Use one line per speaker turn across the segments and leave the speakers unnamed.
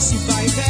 hoje vai pegar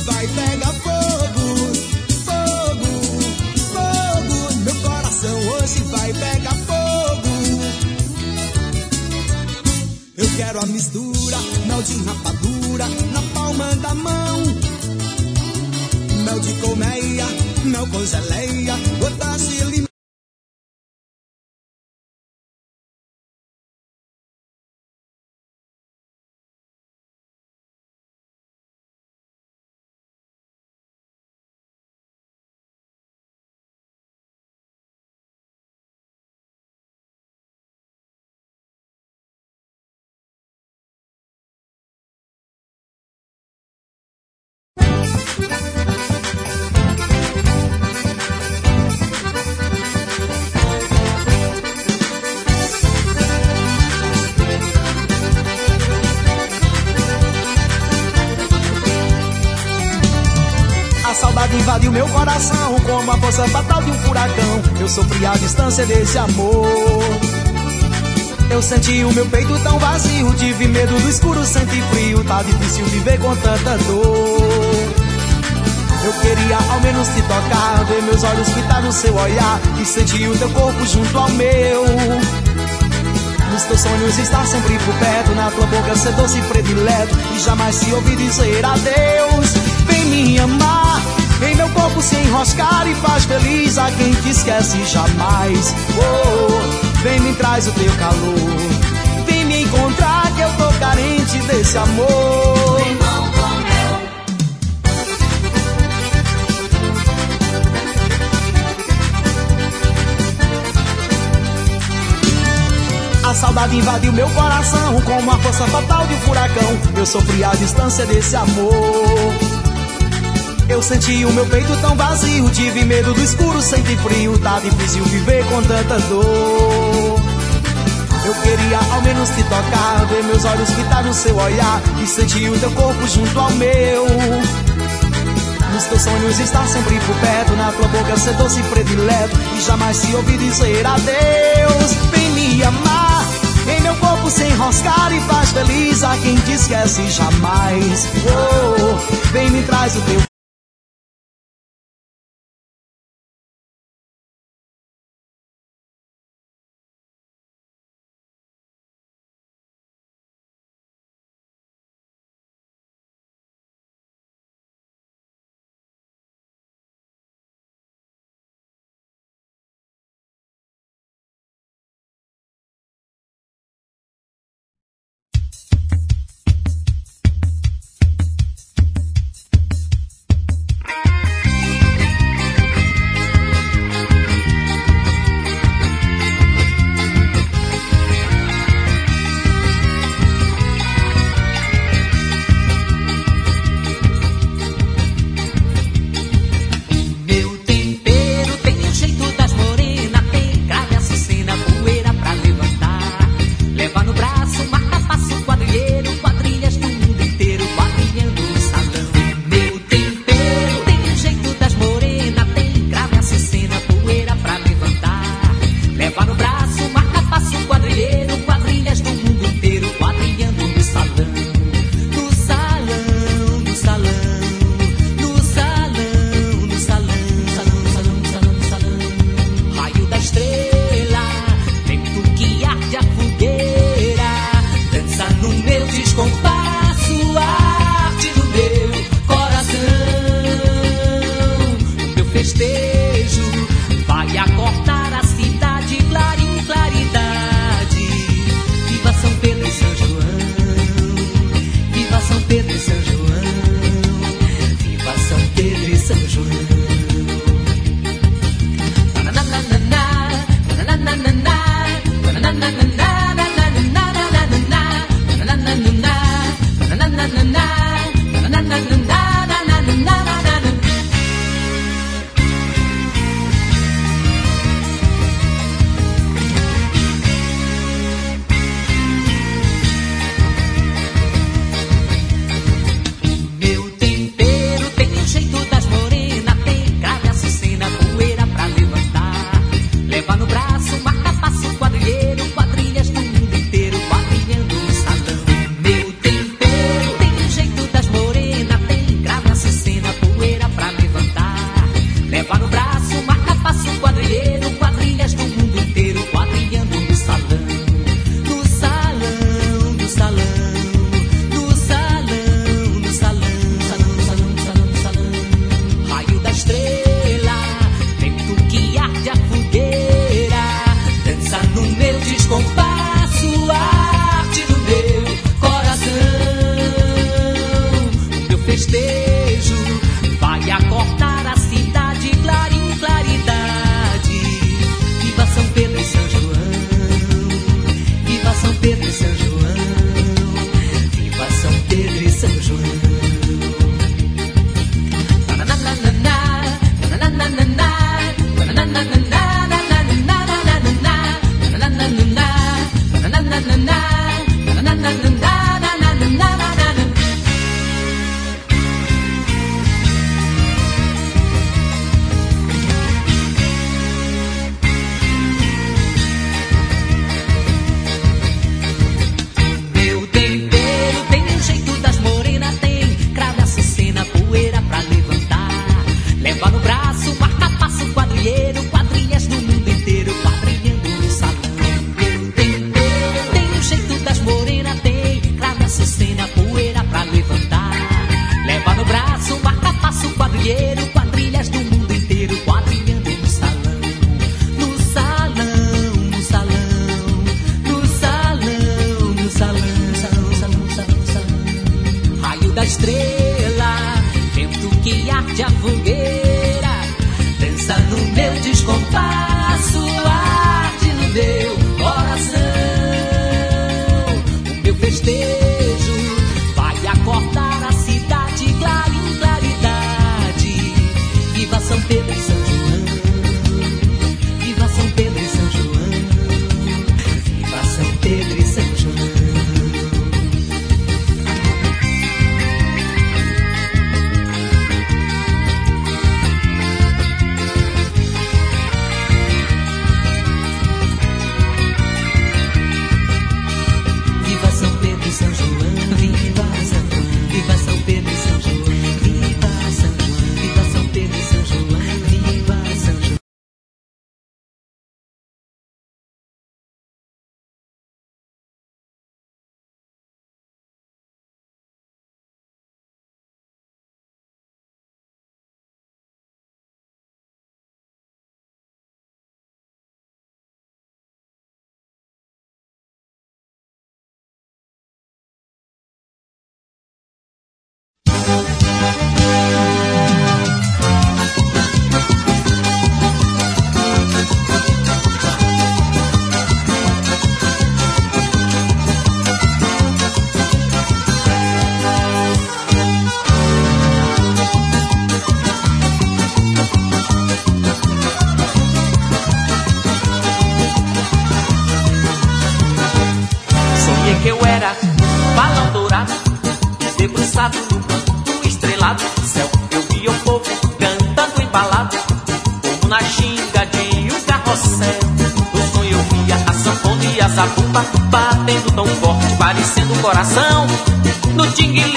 hoje vai
força fatal de um furacão. Eu sofri a distância desse amor. Eu senti o meu peito tão vazio, tive medo do escuro, senti frio. Tá difícil viver com tanta dor. Eu queria ao menos te tocar, ver meus olhos fitar no seu olhar e sentir o teu corpo junto ao meu. Nos teus sonhos estar sempre por perto, na tua boca ser doce e predileto e jamais se ouvir dizer adeus. Vem me amar, corpo se enroscar e faz feliz a quem te esquece jamais. Oh, vem me traz o teu calor, vem me encontrar que eu tô carente desse amor. A saudade invadiu meu coração como a força fatal de um furacão. Eu sofri a distância desse amor. Eu senti o meu peito tão vazio, tive medo do escuro, senti frio. Tá difícil viver com tanta dor. Eu queria ao menos te tocar, ver meus olhos fitar no seu olhar e sentir o teu corpo junto ao meu. Nos teus sonhos estar sempre por perto, na tua boca ser doce predileto e jamais se ouvir dizer adeus. Vem me amar, em meu corpo se enroscar e faz feliz a quem te esquece jamais. Oh, vem me traz o teu
coração.
No tingue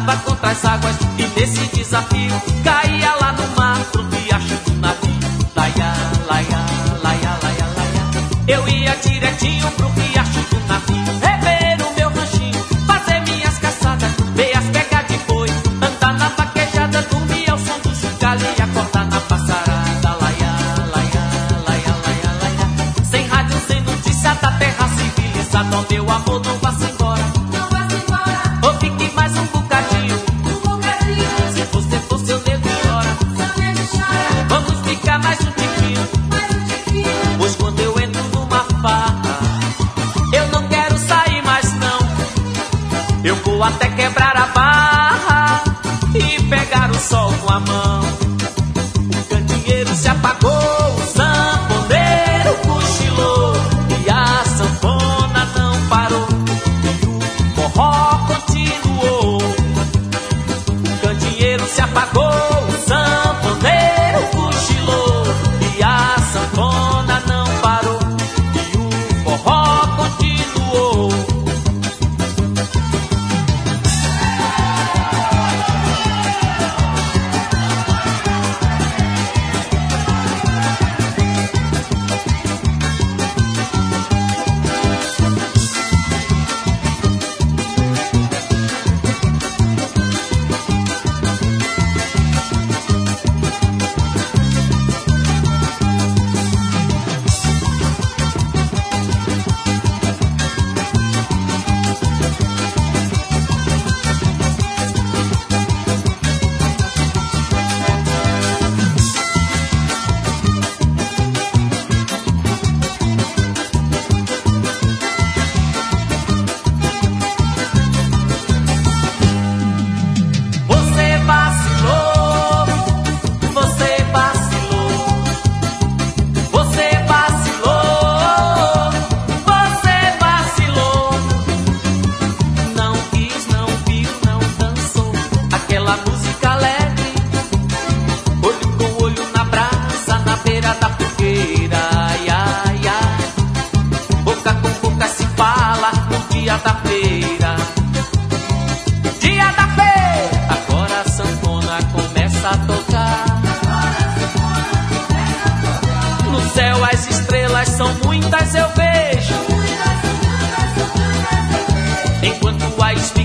nadava contra as águas e nesse desafio caía lá.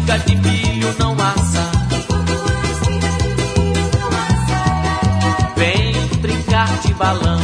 Espiga de milho não assa. Vem brincar de balão,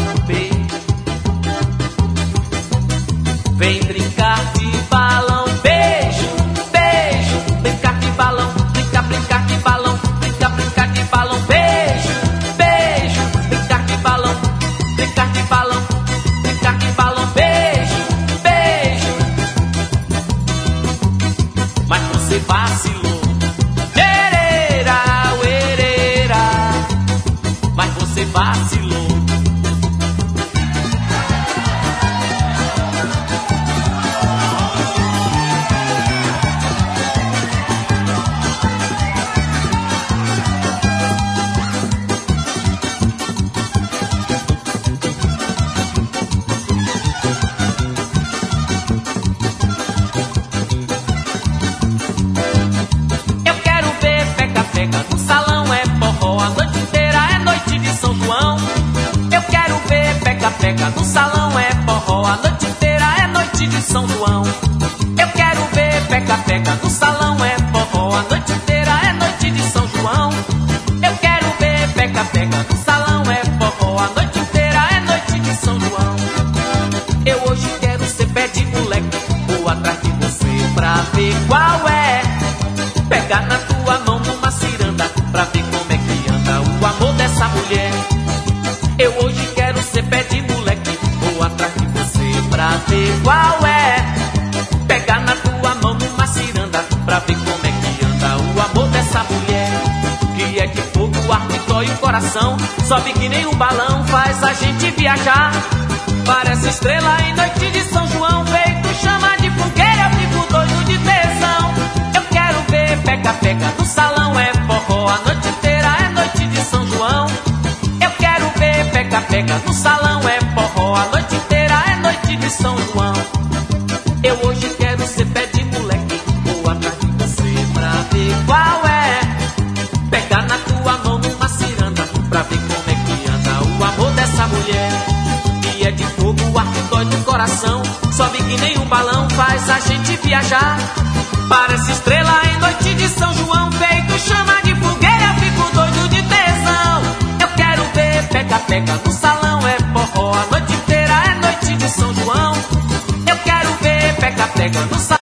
Eu hoje quero ser pé de moleque, vou atrás de você pra ver qual é. Pegar na tua mão numa ciranda pra ver como é que anda o amor dessa mulher. Que é de fogo, o ar que dói o coração, sobe que nem um balão, faz a gente viajar. Parece estrela em noite de São João, feito chama de fogueira, eu fico doido de tesão. Eu quero ver pega-pega no salão, é forró, a noite inteira é noite de São João. Pega-pega no salão, é forró, a noite inteira é noite de São João. Eu hoje quero ser pé de moleque, vou atrás de você pra ver qual é. Pegar na tua mão numa ciranda, pra ver como é que anda o amor dessa mulher. E é de fogo, o ar que dói no coração, sobe que nem um balão, faz a gente viajar. Parece estrela em noite de São João, feito chama de pega-pega no salão, é forró, a noite inteira é noite de São João. Eu quero ver pega-pega no salão.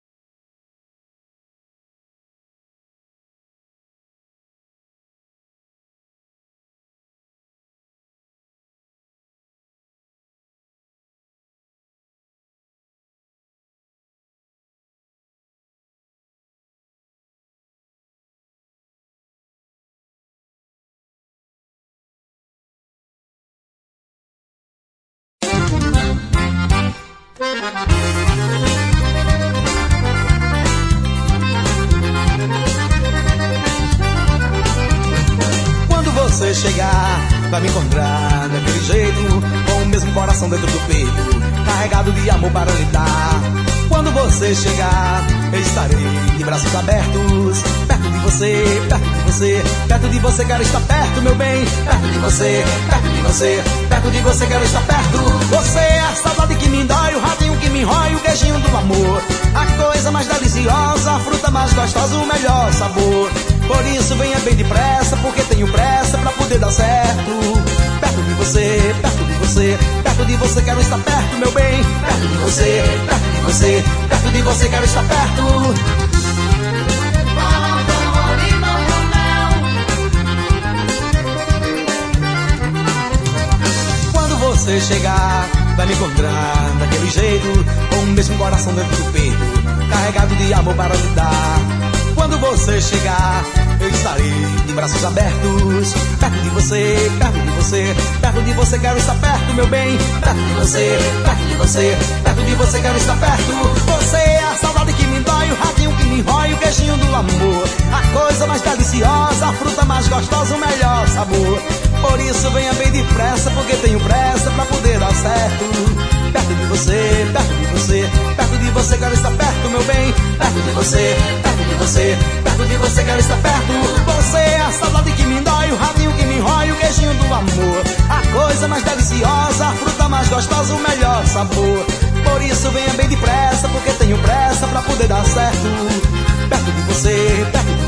Quando você chegar, vai me encontrar daquele jeito, com o mesmo coração dentro do peito, carregado de amor para lhe dar. Quando você chegar, eu estarei de braços abertos, perto de você, perto de você, perto de você, quero estar perto, meu bem, perto de você, perto de você, perto de você, quero estar perto. Você é a saudade que me dói, o radinho que me rói, o queijinho do amor, a coisa mais deliciosa, a fruta mais gostosa, o melhor sabor. Por isso venha bem depressa, porque tenho pressa pra poder dar certo. Perto de você, perto de você, perto de você quero estar perto, meu bem. Perto de você, perto de você, perto de você quero estar perto. Você chegar, vai me encontrar daquele jeito, com o mesmo coração dentro do peito, carregado de amor para lhe dar. Quando você chegar, eu estarei de braços abertos, perto de você, perto de você, perto de você quero estar perto, meu bem, perto de você, perto de você, perto de você quero estar perto. Você é a saudade que me dói, o radinho que me rói, o queijinho do amor, a coisa mais deliciosa, a fruta mais gostosa, o melhor sabor. Por isso venha bem depressa, porque tenho pressa pra poder dar certo. Perto de você, perto de você, perto de você, quero estar perto, meu bem. Perto de você, perto de você, perto de você, quero estar perto. Você é a saudade que me dói, o rabinho que me rói, o queijinho do amor. A coisa mais deliciosa, a fruta mais gostosa, o melhor sabor. Por isso venha bem depressa, porque tenho pressa pra poder dar certo. Perto de você, perto de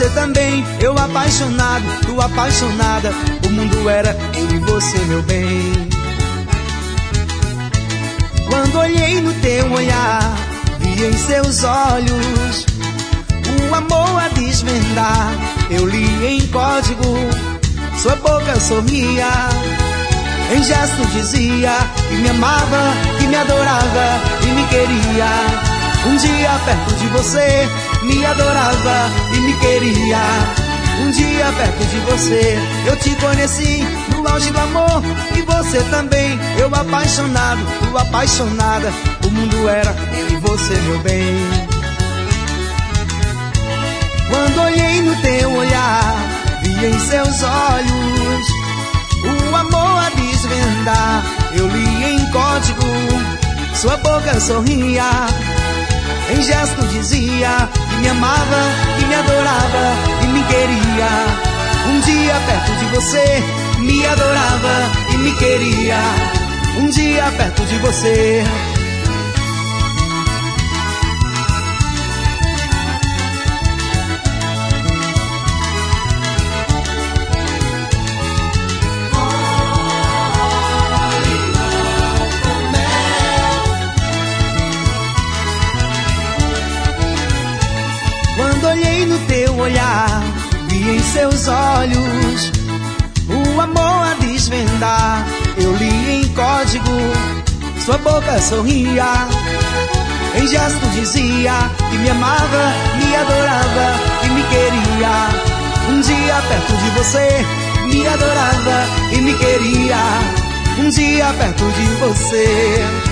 você também. Eu apaixonado, tu apaixonada. O mundo era eu e você, meu bem. Quando olhei no teu olhar, vi em seus olhos o amor a desvendar. Eu li em código, sua boca sorria. Em gesto dizia que me amava, que me adorava e me queria. Um dia perto de você, me adorava e me queria. Um dia perto de você, eu te conheci no auge do amor e você também. Eu apaixonado, tu apaixonada. O mundo era eu e você, meu bem. Quando olhei no teu olhar, vi em seus olhos o amor a desvendar. Eu li em código, sua boca sorria. Em gesto dizia que me amava, que me adorava e me queria. Um dia perto de você, me adorava e me queria. Um dia perto de você. Olhar, vi em seus olhos o amor a desvendar. Eu li em código, sua boca sorria. Em gesto dizia que me amava, me adorava e me queria. Um dia perto de você, me adorava e me queria. Um dia perto de você.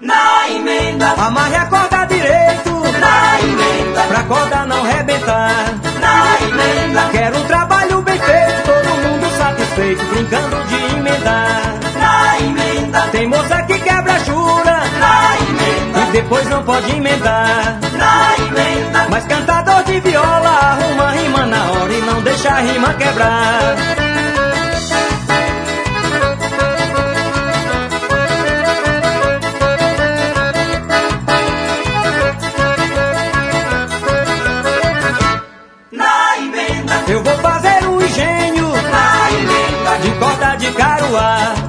Na emenda,
Amarre a corda direito,
na emenda,
pra corda não rebentar.
na emenda,
Quero um trabalho bem feito, todo mundo satisfeito, brincando depois não pode emendar.
na emenda,
Mas cantador de viola arruma rima na hora e não deixa a rima quebrar.
na emenda,
Eu vou fazer um engenho
na emenda,
de corda de caruá.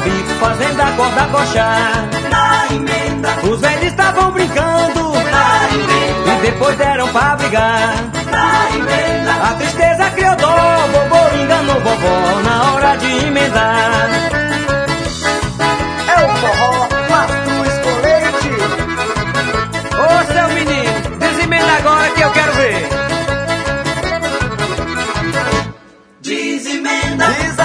Cambicos, fazendo a corda coxar.
na emenda,
Os velhos estavam brincando
na emenda,
e depois deram pra brigar.
na emenda,
A tristeza criou dó, vovô enganou vovó na hora de emendar. É o forró, Arthur Escolete. Ô seu menino, desemenda agora que eu quero ver.
desemenda,
Desamar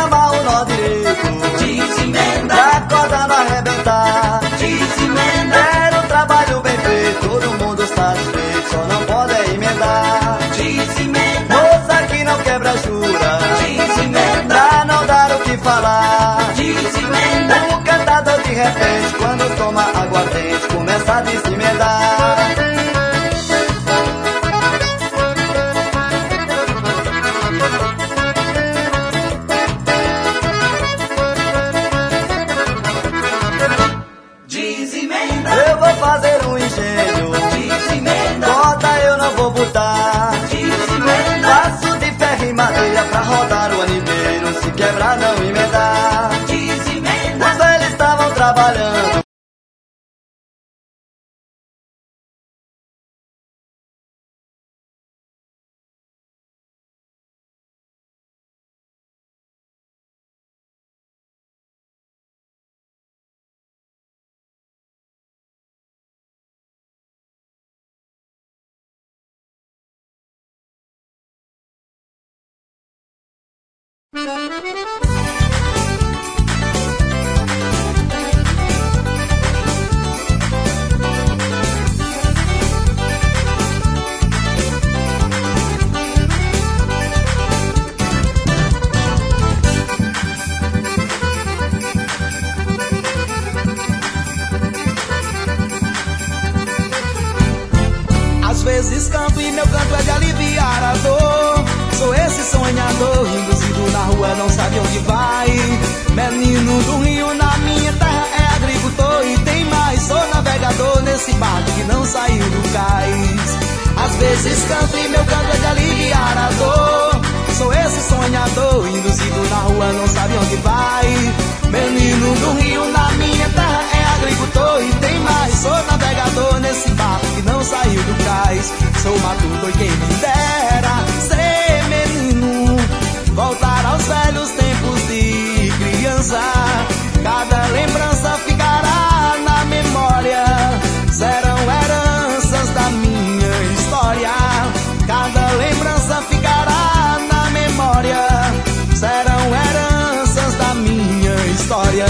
gosta de se emendar.
Vezes canto e meu canto é de aliviar a dor. Sou esse sonhador, induzido na rua, não sabe onde vai. Menino do rio, na minha terra é agricultor e tem mais. Sou navegador nesse barco que não saiu do cais. Às vezes canto e meu canto é de aliviar a dor. Sou esse sonhador, induzido na rua, não sabe onde vai. Menino do rio, na minha terra é agricultor e tem mais. Sou navegador nesse barco que não saiu do cais. Sou matuto e quem me dera ser. Voltar aos velhos tempos de criança. Cada lembrança ficará na memória. Serão heranças da minha história. Cada lembrança ficará na memória. Serão heranças da minha história.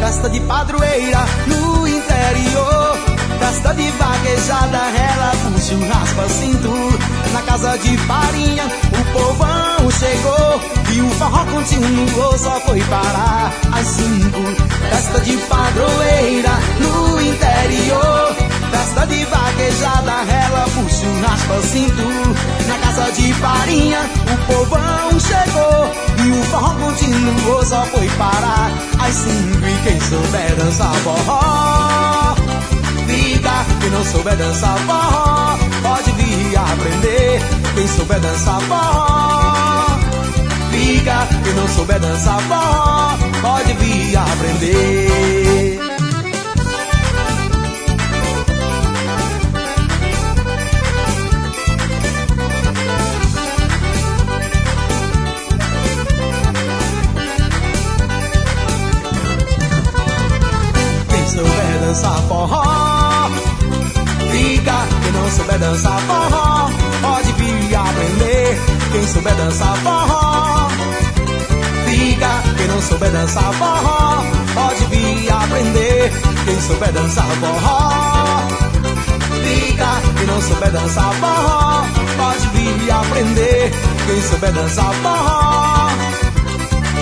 Festa de padroeira interior. De vaquejada, ela puxa um raspa-cinto. Na casa de farinha, o povão chegou. E o forró continuou, só foi parar às cinco. Festa de padroeira no interior. Festa de vaquejada, ela puxa um raspa-cinto. Na casa de farinha, o povão chegou. E o forró continuou, só foi parar às cinco. E quem souber dançar forró. Quem não souber dançar forró, pode vir aprender. Quem souber dançar forró, fica. Quem não souber dançar forró, pode vir aprender. Quem souber dançar forró, souber dançar forró, pode vir aprender. Quem souber dançar forró, fica. Quem não souber dançar forró, pode vir aprender. Quem souber dançar forró, fica. Quem não souber dançar forró, pode vir aprender. Quem souber dançar forró,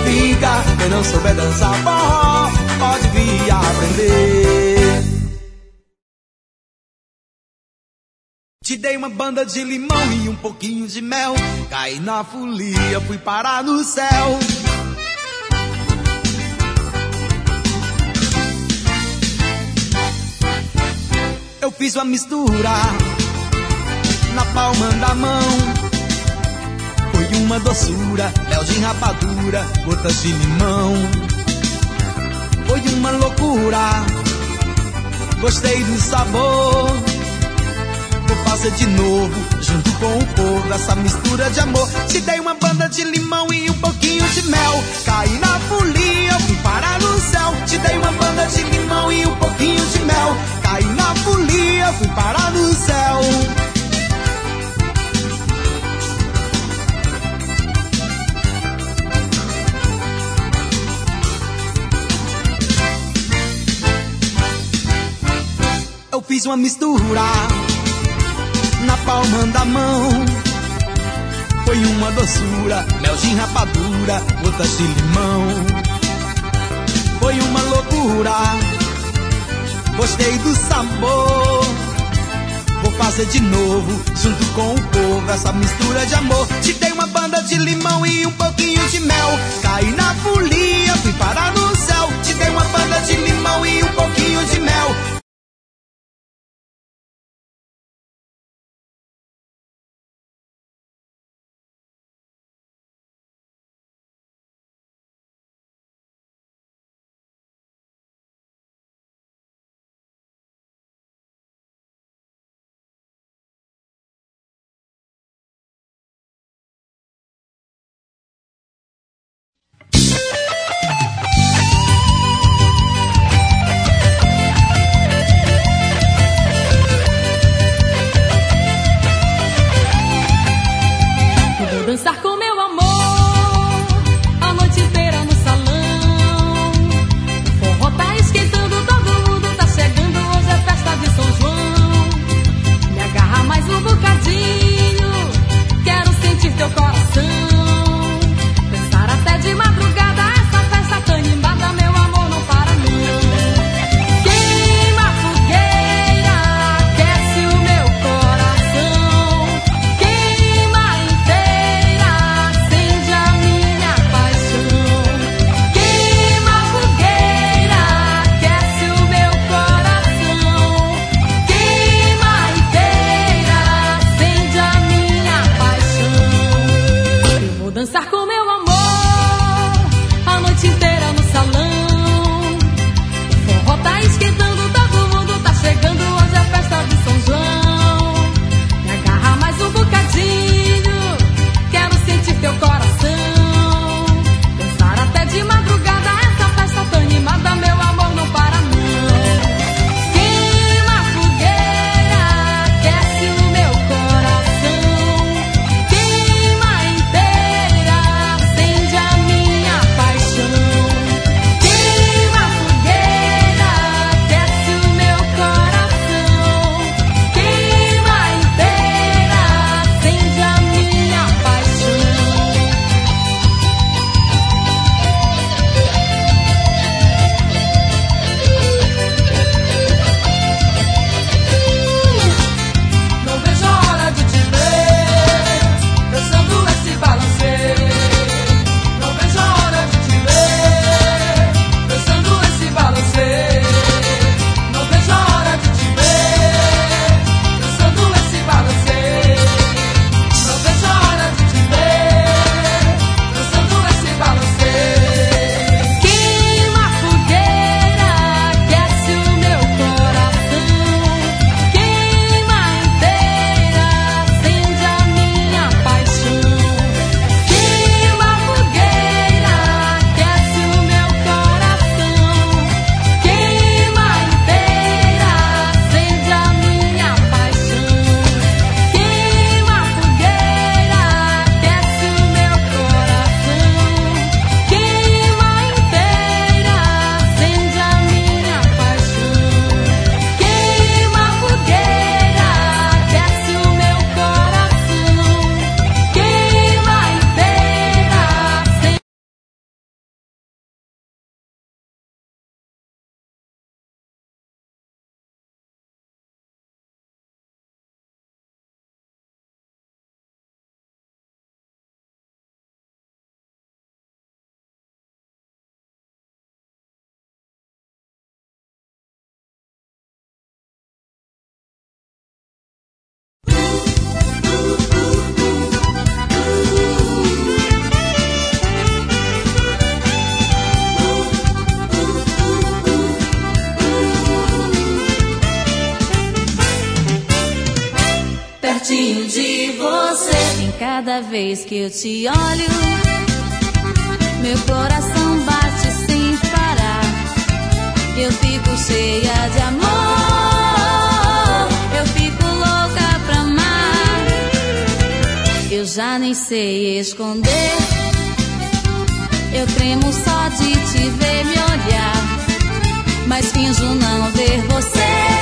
fica. Quem não souber dançar forró, pode vir aprender. Te dei uma banda de limão e um pouquinho de mel. Caí na folia, fui parar no céu. Eu fiz uma mistura na palma da mão. Foi uma doçura, mel de rapadura, gotas de limão. Foi uma loucura, gostei do sabor. Vou fazer de novo, junto com o povo, essa mistura de amor. Te dei uma banda de limão e um pouquinho de mel. Caí na folia, fui parar no céu. Te dei uma banda de limão e um pouquinho de mel. Caí na folia, fui parar no céu. Eu fiz uma mistura na palma da mão.
Foi uma doçura, mel de rapadura, gotas de limão. Foi uma loucura, gostei do sabor. Vou fazer de novo, junto com o povo, essa mistura de amor. Te dei uma banda de limão e um pouquinho de mel. Caí na folia, fui parar no céu. Te dei uma banda de limão e um pouquinho de mel.
Cada vez que eu te olho, meu coração bate sem parar. Eu fico cheia de amor, eu fico louca pra amar. Eu já nem sei esconder. Eu tremo só de te ver me olhar, mas finjo não ver você.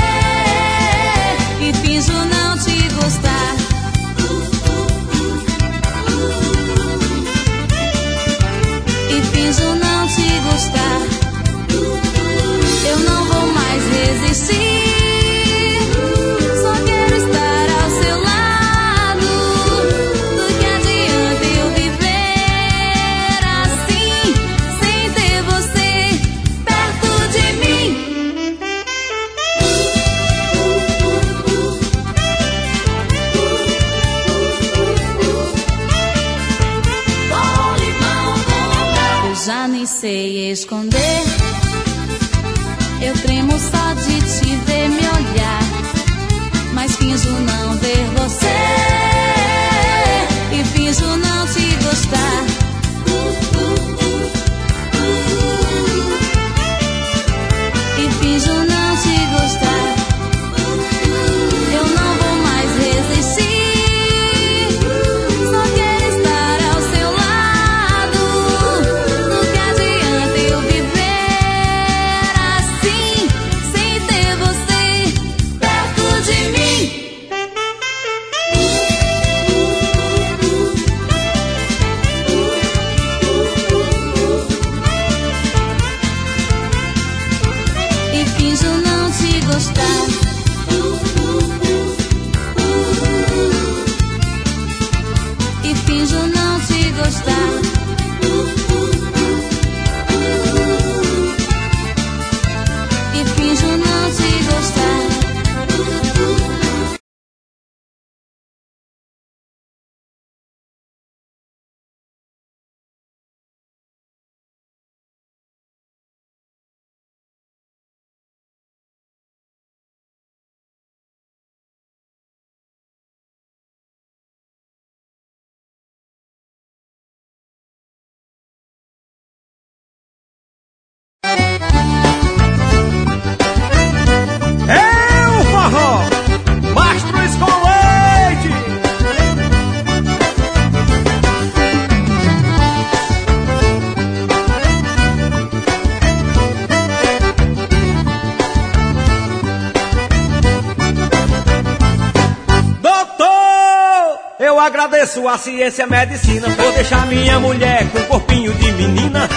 Agradeço a ciência e a medicina por deixar minha mulher com corpinho de menina.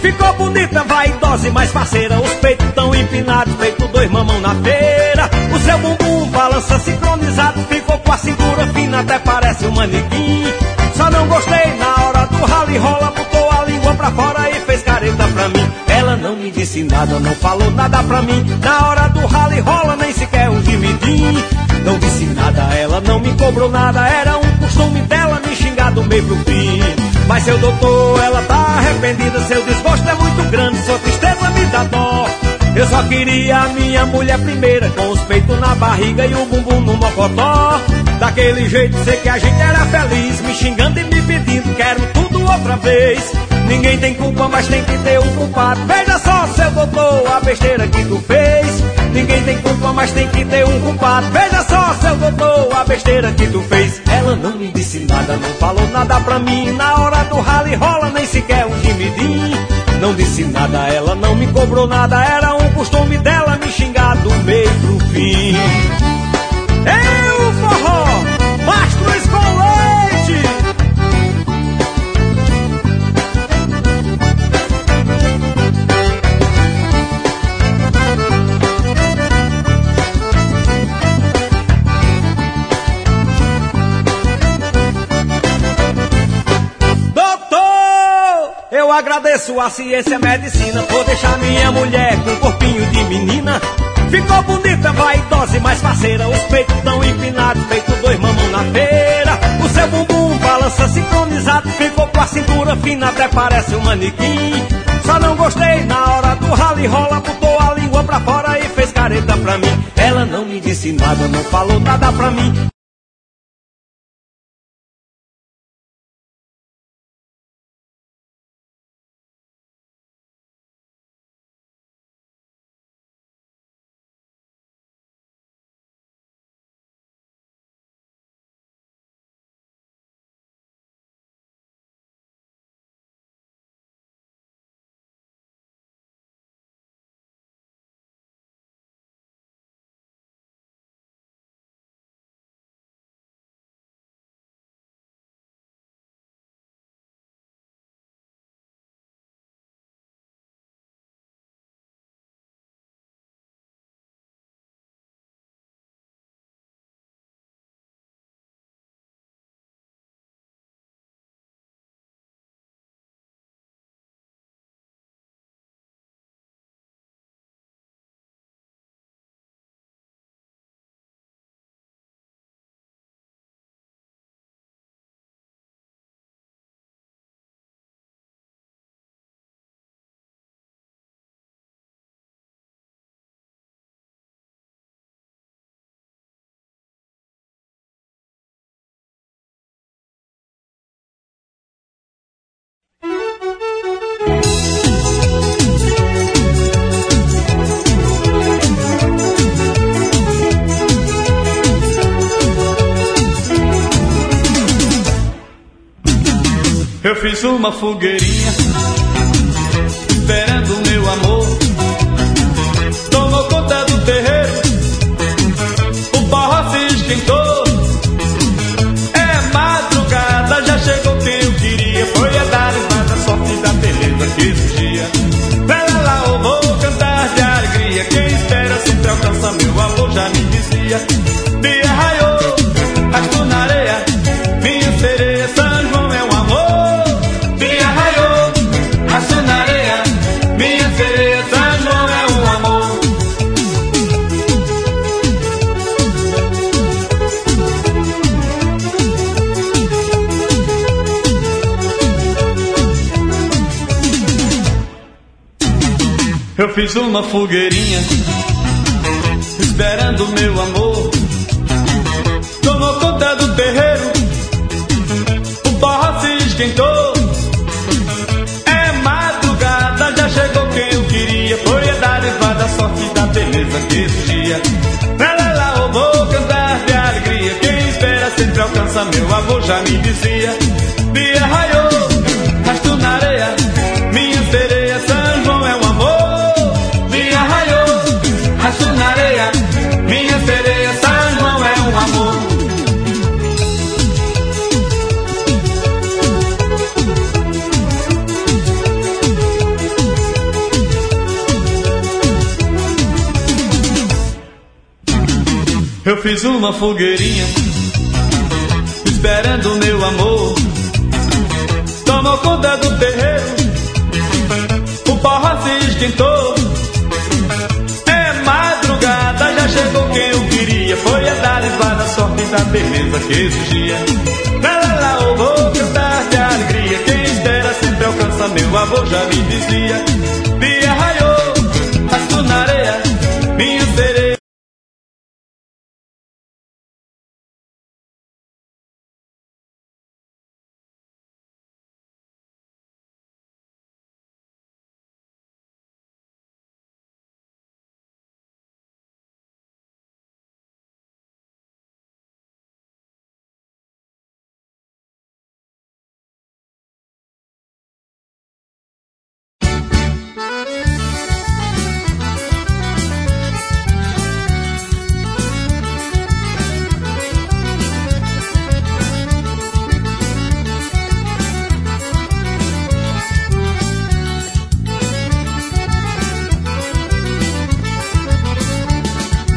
Ficou bonita, vaidosa e mais parceira. Os peitos tão empinados, feito dois mamão na feira. O seu bumbum balança sincronizado, ficou com a cintura fina, até parece um manequim. Só não gostei na hora do rally rola, botou a língua pra fora e fez careta pra mim. Ela não me disse nada, não falou nada pra mim. Na hora do rally rola, nem sequer um gemidinho. Não disse nada, ela não me cobrou nada. Era um costume dela me xingar do meio pro fim. Mas seu doutor, ela tá arrependida. Seu desgosto é muito grande, sua tristeza me dá dó. Eu só queria a minha mulher primeira, com os peitos na barriga e o bumbum no mocotó. Daquele jeito, sei que a gente era feliz, me xingando e me pedindo, quero tudo outra vez. Ninguém tem culpa, mas tem que ter um culpado. Veja só, seu doutor, a besteira que tu fez. Ninguém tem culpa, mas tem que ter um culpado. Veja só, seu doutor, a besteira que tu fez. Ela não me disse nada, não falou nada pra mim. Na hora do rally rola, nem sequer um gemidinho. Não disse nada, ela não me cobrou nada. Era um costume dela me xingar do meio pro fim. Eu, forró, mastros com agradeço a ciência e a medicina por deixar minha mulher com um corpinho de menina. Ficou bonita, vaidosa e mais parceira. Os peitos tão empinados, feito dois mamão na feira. O seu bumbum balança sincronizado, ficou com a cintura fina, até parece um manequim. Só não gostei na hora do rally rola, botou a língua pra fora e fez careta pra mim. Ela não me disse nada, não falou nada pra mim.
Eu fiz uma fogueirinha esperando meu amor. Tomou conta do terreiro, o barro se esquentou. É madrugada, já chegou quem eu queria. Foi a dar a sorte da beleza que surgia. Lá, lá, eu vou cantar de alegria. Quem espera sempre alcança, meu amor já me dizia. Eu fiz uma fogueirinha esperando meu amor. Tomou conta do terreiro, o barro se esquentou. É madrugada, já chegou quem eu queria. Foi a deriva da sorte da beleza que surgia. Lá, lá, lá, eu vou cantar de alegria. Quem espera sempre alcança, meu avô já me dizia. Dia raiou, fiz uma fogueirinha esperando meu amor. Tomou conta do terreiro, o barro se esquentou. É madrugada, já chegou quem eu queria. Foi a dar da sorte da beleza que exigia. Lá, lá, lá, vou cantar alegria. Quem espera sempre alcança, meu avô já me dizia.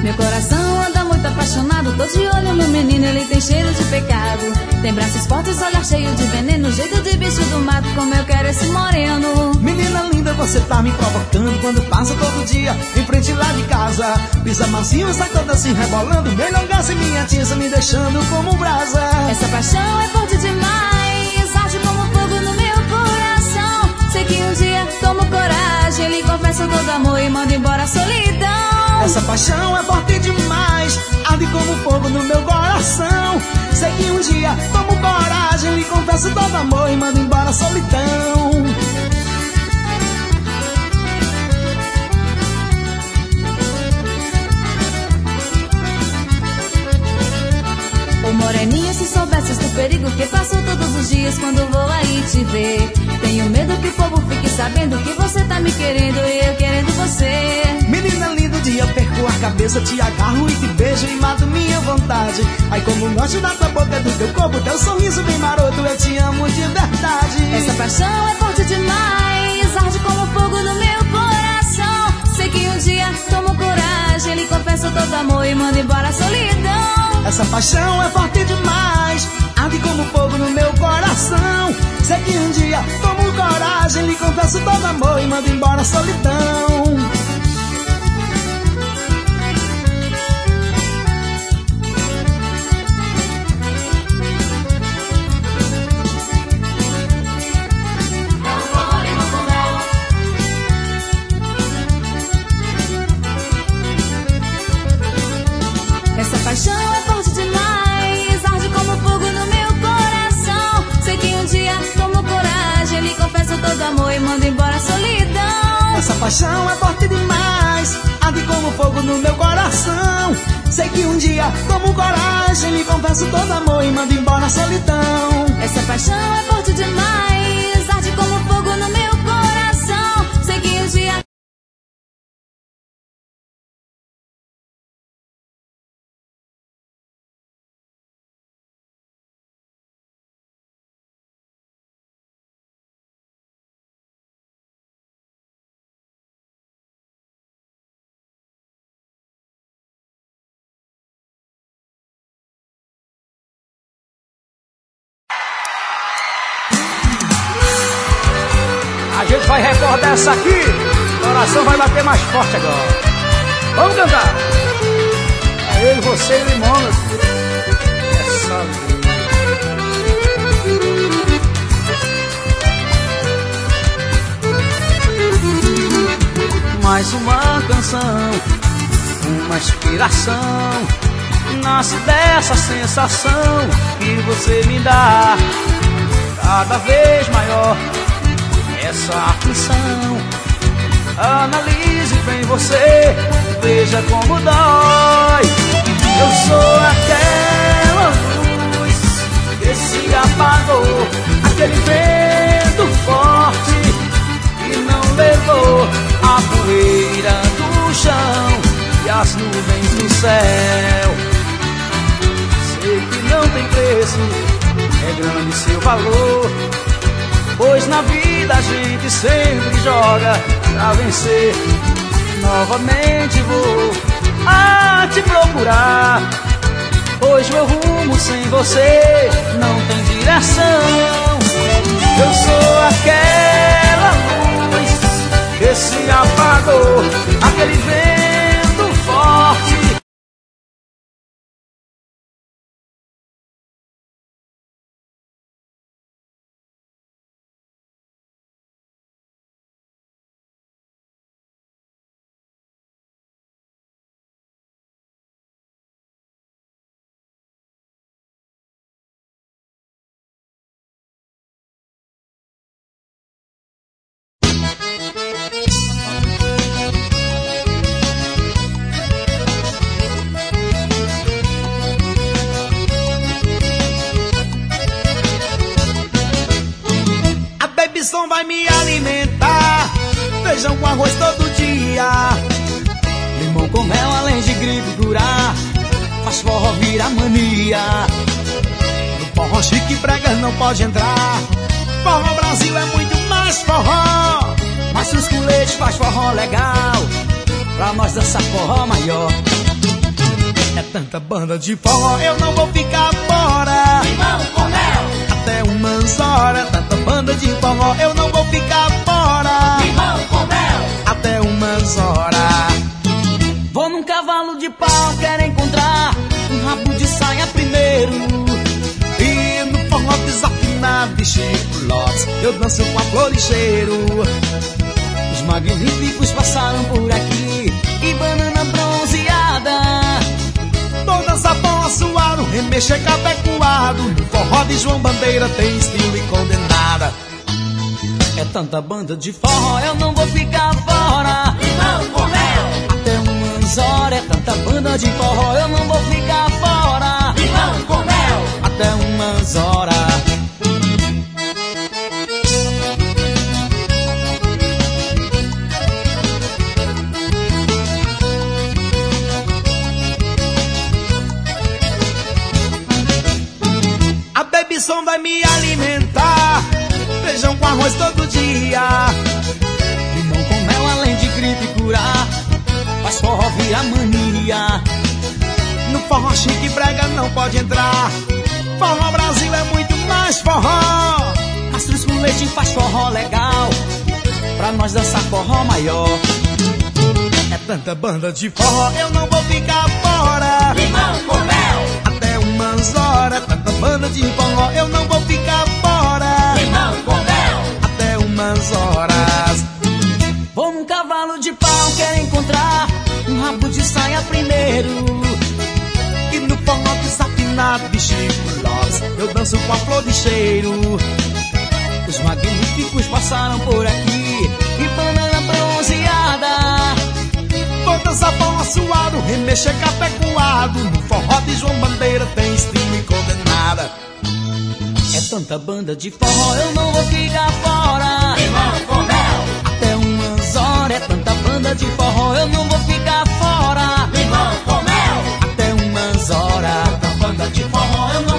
Meu coração anda muito apaixonado, tô de olho no menino, ele tem cheiro de pecado. Tem braços fortes, olhar cheio de veneno, jeito de bicho do mato, como eu quero esse moreno.
Menina linda, você tá me provocando quando passa todo dia em frente lá de casa. Pisa macio, sai toda se rebolando, gás em minha tinta, me deixando como brasa.
Essa paixão é forte demais, arde como fogo no meu coração. Sei que um dia tomo coragem, lhe confesso todo amor e mando embora a solidão.
Essa paixão é forte demais, arde como fogo no meu coração. Sei que um dia tomo coragem, lhe confesso todo amor e mando embora a solidão.
Ô moreninha, se soubesses do perigo que passo todos os dias quando vou aí te ver. Tenho medo que o povo fique sabendo que você tá me querendo e eu querendo você.
Menina linda, um eu perco a cabeça, te agarro e te beijo e mato minha vontade. Aí como gosto da tua boca, do teu corpo, teu sorriso bem maroto, eu te amo de verdade.
Essa paixão é forte demais, arde como fogo no meu coração. Sei que um dia tomo coragem, lhe confesso todo amor e mando embora a solidão.
Essa paixão é forte demais, arde como fogo no meu coração. Sei que um dia tomo coragem, lhe confesso todo amor e mando embora a solidão.
Sei que um dia tomo coragem, lhe confesso todo amor e mando embora a solidão.
Essa paixão é forte demais,
essa
aqui. O coração vai bater mais forte agora. Vamos cantar. É ele, você e o. Mais uma canção, uma inspiração. Nasce dessa sensação que você me dá, cada vez maior essa aflição. Analise bem você, veja como dói. Eu sou aquela luz que se apagou, aquele vento forte que não levou a poeira do chão e as nuvens do céu. Sei que não tem preço, é grande seu valor. Pois na vida a gente sempre joga pra vencer. Novamente vou a te procurar. Pois meu rumo sem você não tem direção. Eu sou aquela luz que se apagou, aquele vento não pode entrar. Forró Brasil é muito mais forró. Mas os coletes faz forró legal. Pra nós dançar forró maior. É tanta banda de forró, eu não vou ficar fora.
Limão com mel,
Até umas horas, tanta banda de forró, eu não vou ficar fora.
limão com mel,
Até umas horas. Desafinado de Chico Lopes, eu danço com a flor e cheiro. Os magníficos passaram por aqui e banana bronzeada. Toda sabão suado, remexer capecoado. No forró de João Bandeira tem estilo e condenada. É tanta banda de forró, eu não vou ficar fora.
limão com mel,
Até umas horas, é tanta banda de forró, eu não vou ficar fora.
limão com mel,
Até umas horas. Vai me alimentar. Feijão com arroz todo dia. Limão com mel, além de gripe curar. Faz forró virar mania. No forró chique brega não pode entrar. Forró Brasil é muito mais forró. Astros com leite faz forró legal. Pra nós dançar forró maior. É tanta banda de forró, eu não vou ficar fora.
limão com mel,
Horas, tanta banda de forró, eu não vou ficar fora.
limão com mel,
Até umas horas. Vou num cavalo de pau, quero encontrar um rabo de saia primeiro. E no forró desafinado de Chico eu danço com a flor de cheiro. Os magníficos passaram por aqui dança bola remexe remexer capecoado. No forró de João Bandeira tem estilo condenada. É tanta banda de forró, eu não vou ficar fora. Limão, Até umas horas, é tanta banda de forró, eu não vou ficar fora. Limão, com mel. Até umas horas, é tanta banda de forró, eu não